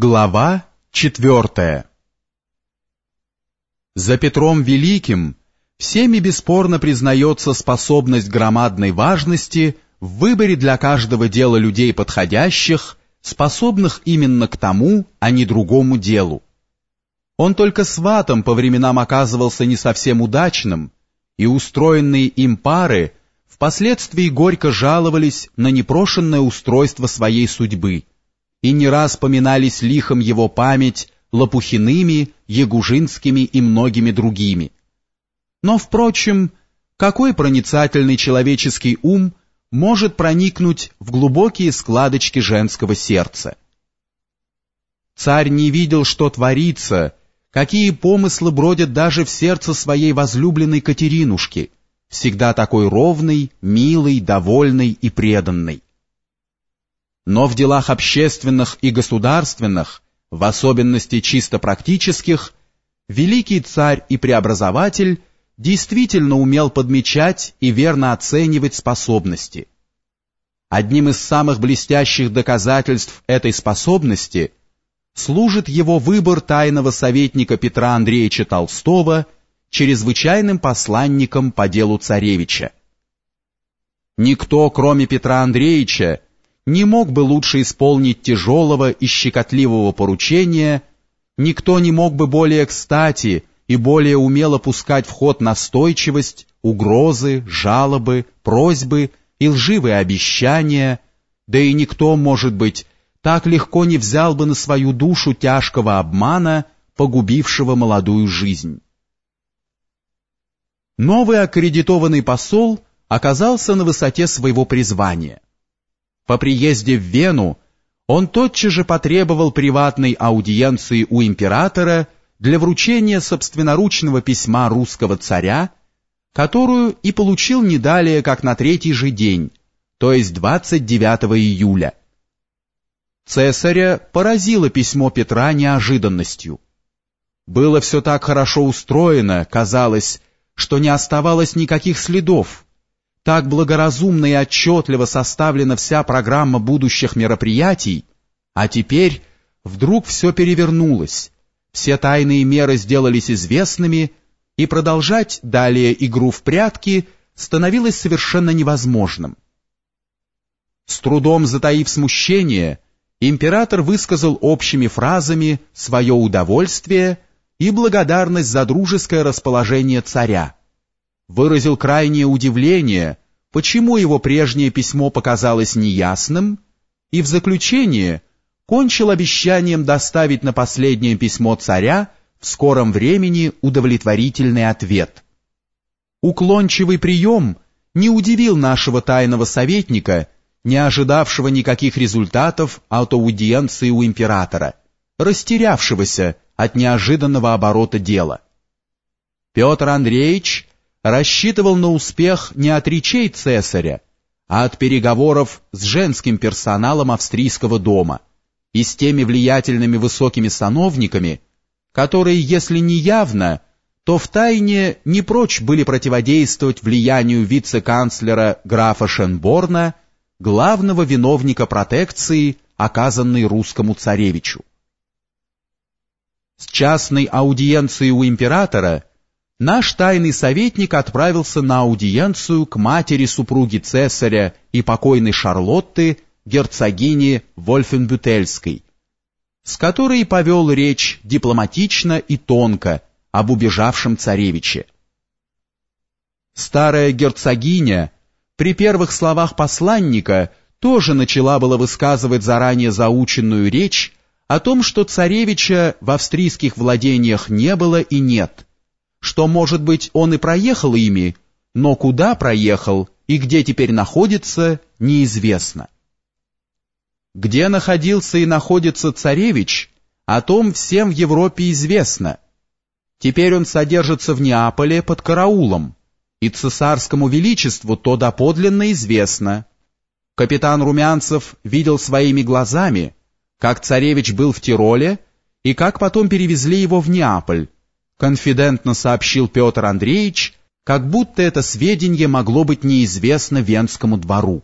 Глава четвертая За Петром Великим всеми бесспорно признается способность громадной важности в выборе для каждого дела людей подходящих, способных именно к тому, а не другому делу. Он только сватом по временам оказывался не совсем удачным, и устроенные им пары впоследствии горько жаловались на непрошенное устройство своей судьбы – и не раз поминались лихом его память Лопухиными, Ягужинскими и многими другими. Но, впрочем, какой проницательный человеческий ум может проникнуть в глубокие складочки женского сердца? Царь не видел, что творится, какие помыслы бродят даже в сердце своей возлюбленной Катеринушки, всегда такой ровной, милой, довольной и преданной но в делах общественных и государственных, в особенности чисто практических, великий царь и преобразователь действительно умел подмечать и верно оценивать способности. Одним из самых блестящих доказательств этой способности служит его выбор тайного советника Петра Андреевича Толстого чрезвычайным посланником по делу царевича. Никто, кроме Петра Андреевича, не мог бы лучше исполнить тяжелого и щекотливого поручения, никто не мог бы более кстати и более умело пускать в ход настойчивость, угрозы, жалобы, просьбы и лживые обещания, да и никто, может быть, так легко не взял бы на свою душу тяжкого обмана, погубившего молодую жизнь. Новый аккредитованный посол оказался на высоте своего призвания. По приезде в Вену он тотчас же потребовал приватной аудиенции у императора для вручения собственноручного письма русского царя, которую и получил не далее, как на третий же день, то есть 29 июля. Цесаря поразило письмо Петра неожиданностью. Было все так хорошо устроено, казалось, что не оставалось никаких следов, так благоразумно и отчетливо составлена вся программа будущих мероприятий, а теперь вдруг все перевернулось, все тайные меры сделались известными, и продолжать далее игру в прятки становилось совершенно невозможным. С трудом затаив смущение, император высказал общими фразами свое удовольствие и благодарность за дружеское расположение царя, выразил крайнее удивление, почему его прежнее письмо показалось неясным, и в заключение кончил обещанием доставить на последнее письмо царя в скором времени удовлетворительный ответ. Уклончивый прием не удивил нашего тайного советника, не ожидавшего никаких результатов от аудиенции у императора, растерявшегося от неожиданного оборота дела. Петр Андреевич рассчитывал на успех не от речей цесаря, а от переговоров с женским персоналом австрийского дома и с теми влиятельными высокими сановниками, которые, если не явно, то втайне не прочь были противодействовать влиянию вице-канцлера графа Шенборна, главного виновника протекции, оказанной русскому царевичу. С частной аудиенцией у императора наш тайный советник отправился на аудиенцию к матери супруги цесаря и покойной Шарлотты, герцогине Вольфенбютельской, с которой повел речь дипломатично и тонко об убежавшем царевиче. Старая герцогиня при первых словах посланника тоже начала было высказывать заранее заученную речь о том, что царевича в австрийских владениях не было и нет – что, может быть, он и проехал ими, но куда проехал и где теперь находится, неизвестно. Где находился и находится царевич, о том всем в Европе известно. Теперь он содержится в Неаполе под караулом, и цесарскому величеству то доподлинно известно. Капитан Румянцев видел своими глазами, как царевич был в Тироле и как потом перевезли его в Неаполь, конфидентно сообщил Петр Андреевич, как будто это сведение могло быть неизвестно Венскому двору.